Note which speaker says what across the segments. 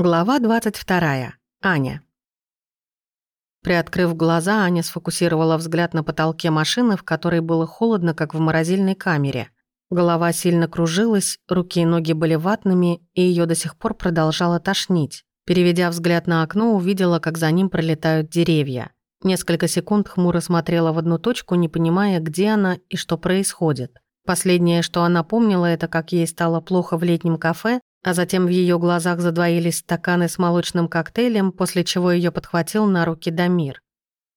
Speaker 1: Глава 22. Аня. Приоткрыв глаза, Аня сфокусировала взгляд на потолке машины, в которой было холодно, как в морозильной камере. Голова сильно кружилась, руки и ноги были ватными, и ее до сих пор продолжало тошнить. Переведя взгляд на окно, увидела, как за ним пролетают деревья. Несколько секунд хмуро смотрела в одну точку, не понимая, где она и что происходит. Последнее, что она помнила, это как ей стало плохо в летнем кафе, а затем в ее глазах задвоились стаканы с молочным коктейлем, после чего ее подхватил на руки Дамир.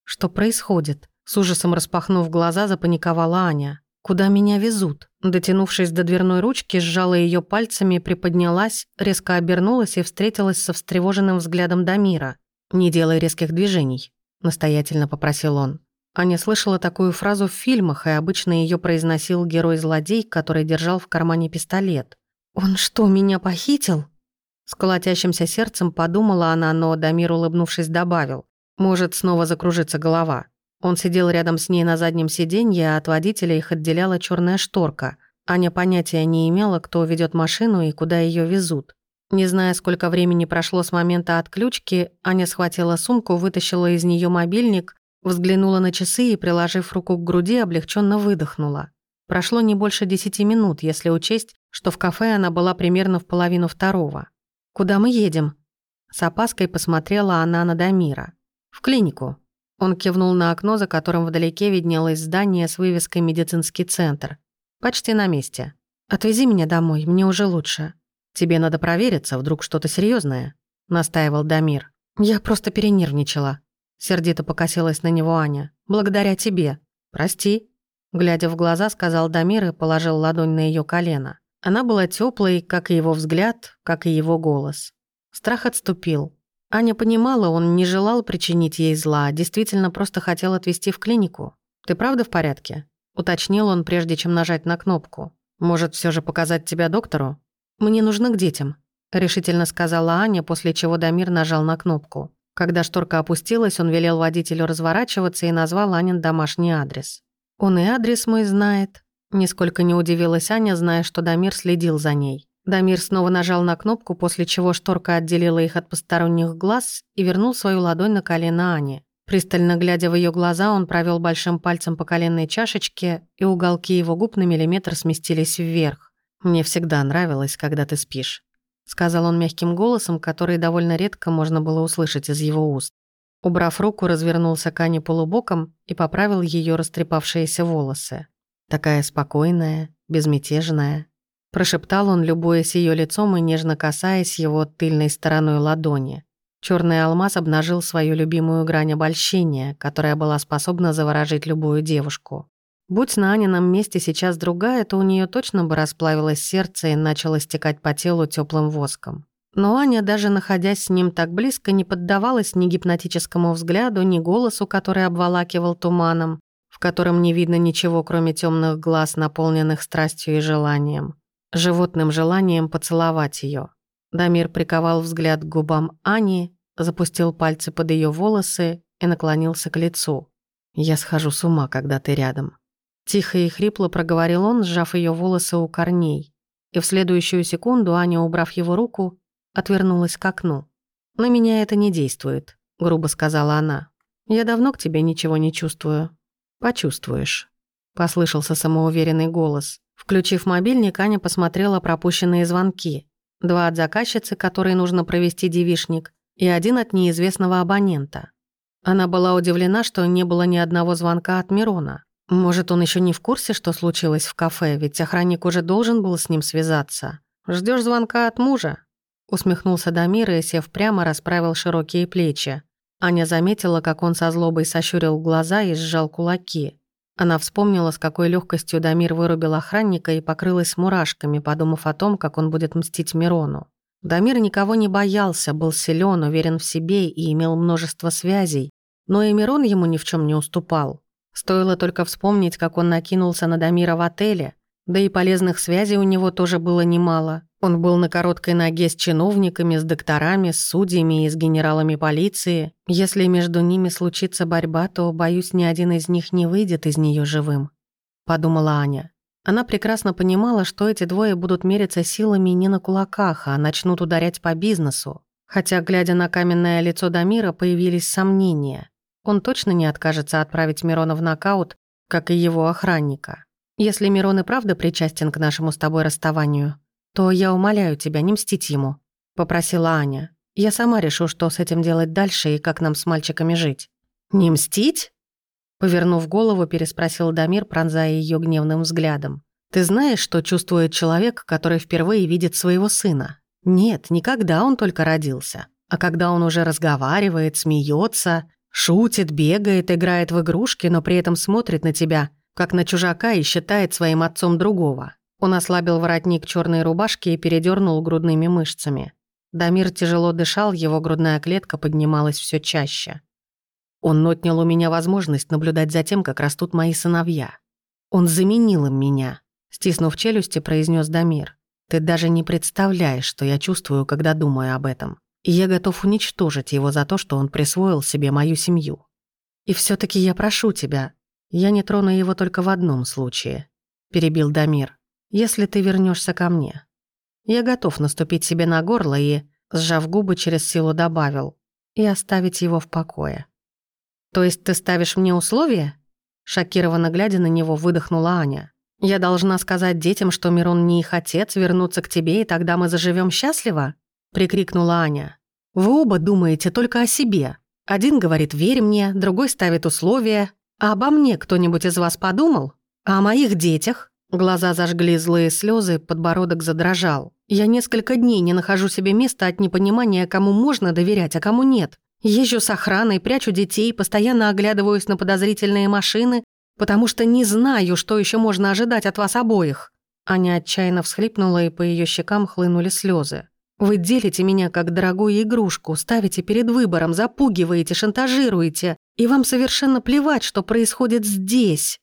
Speaker 1: «Что происходит?» С ужасом распахнув глаза, запаниковала Аня. «Куда меня везут?» Дотянувшись до дверной ручки, сжала ее пальцами, приподнялась, резко обернулась и встретилась со встревоженным взглядом Дамира. «Не делай резких движений», — настоятельно попросил он. Аня слышала такую фразу в фильмах, и обычно ее произносил герой-злодей, который держал в кармане пистолет. «Он что, меня похитил?» С колотящимся сердцем подумала она, но Дамир, улыбнувшись, добавил. «Может, снова закружится голова». Он сидел рядом с ней на заднем сиденье, а от водителя их отделяла черная шторка. Аня понятия не имела, кто ведет машину и куда ее везут. Не зная, сколько времени прошло с момента отключки, Аня схватила сумку, вытащила из нее мобильник, взглянула на часы и, приложив руку к груди, облегченно выдохнула. Прошло не больше десяти минут, если учесть, что в кафе она была примерно в половину второго. «Куда мы едем?» С опаской посмотрела она на Дамира. «В клинику». Он кивнул на окно, за которым вдалеке виднелось здание с вывеской «Медицинский центр». «Почти на месте». «Отвези меня домой, мне уже лучше». «Тебе надо провериться, вдруг что-то серьезное, настаивал Дамир. «Я просто перенервничала». Сердито покосилась на него Аня. «Благодаря тебе». «Прости». Глядя в глаза, сказал Дамир и положил ладонь на ее колено. Она была теплой, как и его взгляд, как и его голос. Страх отступил. Аня понимала, он не желал причинить ей зла, а действительно просто хотел отвезти в клинику. «Ты правда в порядке?» — уточнил он, прежде чем нажать на кнопку. «Может, все же показать тебя доктору?» «Мне нужно к детям», — решительно сказала Аня, после чего Дамир нажал на кнопку. Когда шторка опустилась, он велел водителю разворачиваться и назвал Анин домашний адрес. «Он и адрес мой знает, Нисколько не удивилась Аня, зная, что Дамир следил за ней. Дамир снова нажал на кнопку, после чего шторка отделила их от посторонних глаз и вернул свою ладонь на колено Ани. Пристально глядя в ее глаза, он провел большим пальцем по коленной чашечке, и уголки его губ на миллиметр сместились вверх. «Мне всегда нравилось, когда ты спишь», — сказал он мягким голосом, который довольно редко можно было услышать из его уст. Убрав руку, развернулся к Ане полубоком и поправил ее растрепавшиеся волосы такая спокойная, безмятежная. Прошептал он, любуясь ее лицом и нежно касаясь его тыльной стороной ладони. Черный алмаз обнажил свою любимую грань обольщения, которая была способна заворожить любую девушку. Будь на Анином месте сейчас другая, то у нее точно бы расплавилось сердце и начало стекать по телу теплым воском. Но Аня, даже находясь с ним так близко, не поддавалась ни гипнотическому взгляду, ни голосу, который обволакивал туманом, в котором не видно ничего, кроме темных глаз, наполненных страстью и желанием. Животным желанием поцеловать ее. Дамир приковал взгляд к губам Ани, запустил пальцы под ее волосы и наклонился к лицу. «Я схожу с ума, когда ты рядом». Тихо и хрипло проговорил он, сжав ее волосы у корней. И в следующую секунду Аня, убрав его руку, отвернулась к окну. «На меня это не действует», — грубо сказала она. «Я давно к тебе ничего не чувствую». «Почувствуешь», – послышался самоуверенный голос. Включив мобильник, Аня посмотрела пропущенные звонки. Два от заказчицы, которые нужно провести девишник, и один от неизвестного абонента. Она была удивлена, что не было ни одного звонка от Мирона. Может, он еще не в курсе, что случилось в кафе, ведь охранник уже должен был с ним связаться. Ждешь звонка от мужа?» Усмехнулся Дамир и, сев прямо, расправил широкие плечи. Аня заметила, как он со злобой сощурил глаза и сжал кулаки. Она вспомнила, с какой легкостью Дамир вырубил охранника и покрылась мурашками, подумав о том, как он будет мстить Мирону. Дамир никого не боялся, был силен, уверен в себе и имел множество связей, но и Мирон ему ни в чем не уступал. Стоило только вспомнить, как он накинулся на Дамира в отеле, да и полезных связей у него тоже было немало. Он был на короткой ноге с чиновниками, с докторами, с судьями и с генералами полиции. Если между ними случится борьба, то, боюсь, ни один из них не выйдет из нее живым», — подумала Аня. Она прекрасно понимала, что эти двое будут мериться силами не на кулаках, а начнут ударять по бизнесу. Хотя, глядя на каменное лицо Дамира, появились сомнения. Он точно не откажется отправить Мирона в нокаут, как и его охранника. Если Мирон и правда причастен к нашему с тобой расставанию, то я умоляю тебя не мстить ему», — попросила Аня. «Я сама решу, что с этим делать дальше и как нам с мальчиками жить». «Не мстить?» Повернув голову, переспросил Дамир, пронзая ее гневным взглядом. «Ты знаешь, что чувствует человек, который впервые видит своего сына? Нет, никогда он только родился. А когда он уже разговаривает, смеется, шутит, бегает, играет в игрушки, но при этом смотрит на тебя — как на чужака и считает своим отцом другого. Он ослабил воротник черной рубашки и передернул грудными мышцами. Дамир тяжело дышал, его грудная клетка поднималась все чаще. Он отнял у меня возможность наблюдать за тем, как растут мои сыновья. Он заменил им меня, стиснув челюсти, произнес Дамир. Ты даже не представляешь, что я чувствую, когда думаю об этом. И я готов уничтожить его за то, что он присвоил себе мою семью. И все таки я прошу тебя, я не трону его только в одном случае», — перебил Дамир. «Если ты вернешься ко мне. Я готов наступить себе на горло и, сжав губы, через силу добавил, и оставить его в покое». «То есть ты ставишь мне условия?» Шокированно глядя на него, выдохнула Аня. «Я должна сказать детям, что Мирон не их отец, вернуться к тебе, и тогда мы заживем счастливо?» прикрикнула Аня. «Вы оба думаете только о себе. Один говорит «верь мне», другой ставит условия, а обо мне кто-нибудь из вас подумал? А о моих детях?» Глаза зажгли злые слезы, подбородок задрожал. «Я несколько дней не нахожу себе места от непонимания, кому можно доверять, а кому нет. Езжу с охраной, прячу детей, постоянно оглядываюсь на подозрительные машины, потому что не знаю, что еще можно ожидать от вас обоих». Аня отчаянно всхлипнула, и по ее щекам хлынули слезы. «Вы делите меня как дорогую игрушку, ставите перед выбором, запугиваете, шантажируете. И вам совершенно плевать, что происходит здесь!»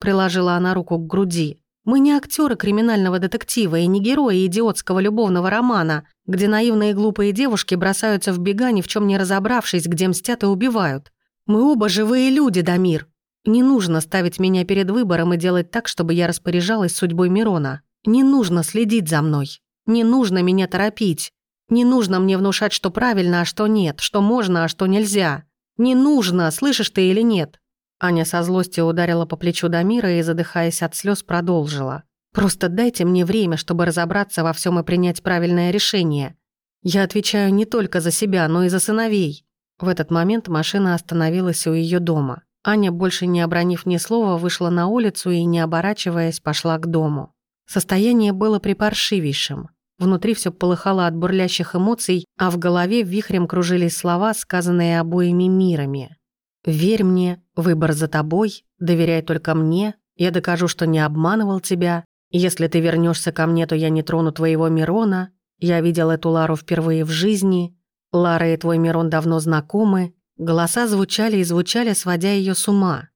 Speaker 1: Приложила она руку к груди. «Мы не актеры криминального детектива и не герои идиотского любовного романа, где наивные и глупые девушки бросаются в бега, ни в чем не разобравшись, где мстят и убивают. Мы оба живые люди, Дамир. Не нужно ставить меня перед выбором и делать так, чтобы я распоряжалась судьбой Мирона. Не нужно следить за мной. Не нужно меня торопить. Не нужно мне внушать, что правильно, а что нет, что можно, а что нельзя. Не нужно, слышишь ты или нет?» Аня со злостью ударила по плечу Дамира и, задыхаясь от слез, продолжила. «Просто дайте мне время, чтобы разобраться во всем и принять правильное решение. Я отвечаю не только за себя, но и за сыновей». В этот момент машина остановилась у ее дома. Аня, больше не обронив ни слова, вышла на улицу и, не оборачиваясь, пошла к дому. Состояние было припаршивейшим. Внутри все полыхало от бурлящих эмоций, а в голове вихрем кружились слова, сказанные обоими мирами. «Верь мне, выбор за тобой, доверяй только мне, я докажу, что не обманывал тебя, если ты вернешься ко мне, то я не трону твоего Мирона, я видел эту Лару впервые в жизни, Лара и твой Мирон давно знакомы». Голоса звучали и звучали, сводя ее с ума.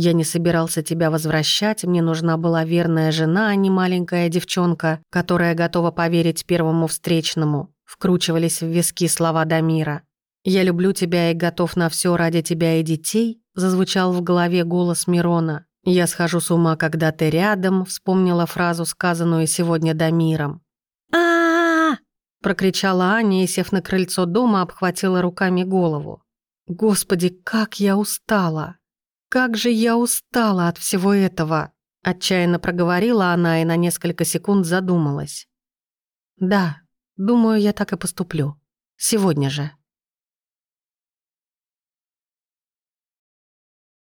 Speaker 1: Я не собирался тебя возвращать, мне нужна была верная жена, а не маленькая девчонка, которая готова поверить первому встречному. Вкручивались в виски слова Дамира. «Я люблю тебя и готов на все ради тебя и детей», зазвучал в голове голос Мирона. «Я схожу с ума, когда ты рядом», вспомнила фразу, сказанную сегодня Дамиром. а прокричала Аня и, сев на крыльцо дома, обхватила руками голову. «Господи, как я устала!» «Как же я устала от всего этого!» – отчаянно проговорила она и на несколько секунд задумалась. «Да, думаю, я так и поступлю. Сегодня же».